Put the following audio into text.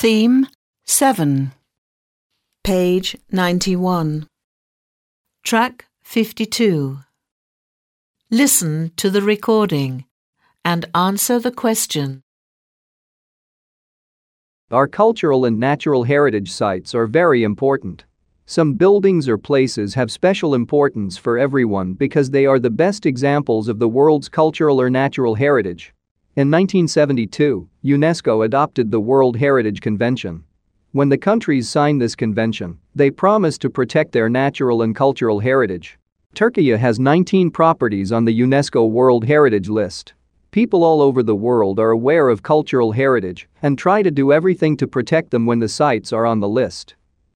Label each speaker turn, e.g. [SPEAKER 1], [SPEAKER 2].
[SPEAKER 1] Theme 7. Page 91. Track 52. Listen to the recording and answer the question.
[SPEAKER 2] Our cultural and natural heritage sites are very important. Some buildings or places have special importance for everyone because they are the best examples of the world's cultural or natural heritage. In 1972, UNESCO adopted the World Heritage Convention. When the countries signed this convention, they promised to protect their natural and cultural heritage. Turkey has 19 properties on the UNESCO World Heritage List. People all over the world are aware of cultural heritage and try to do everything to protect them when the sites are on the list.